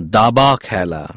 দাবা খেলা।